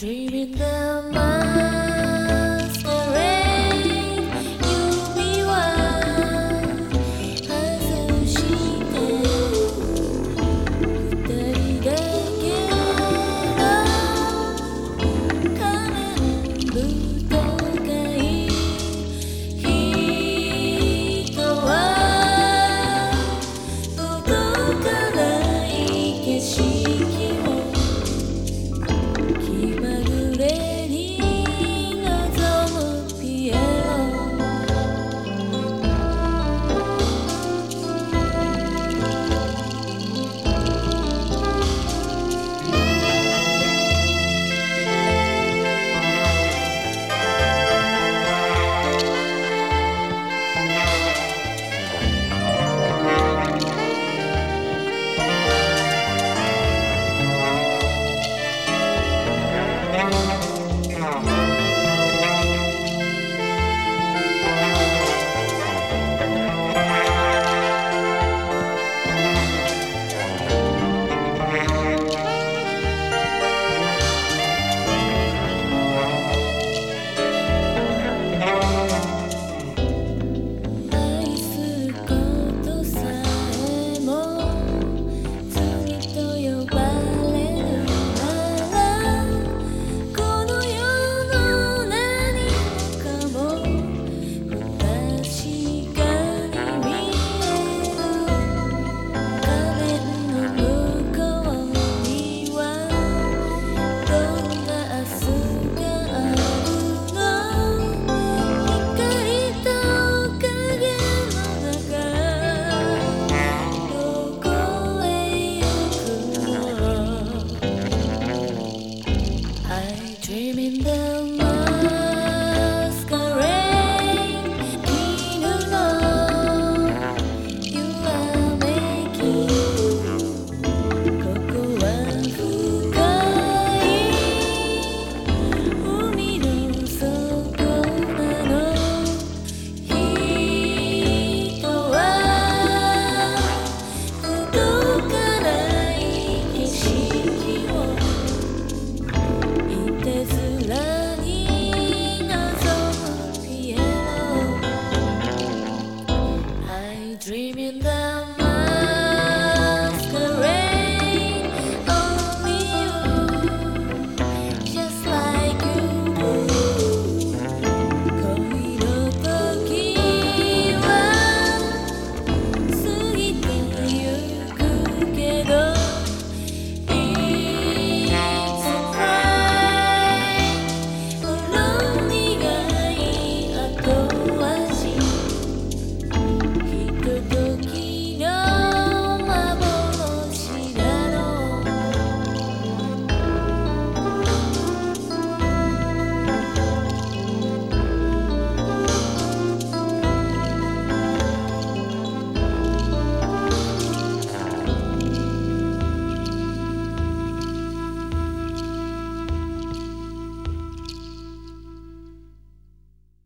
dreaming the masquerade You'll be one 外して二人だけの仮面舞台人は動か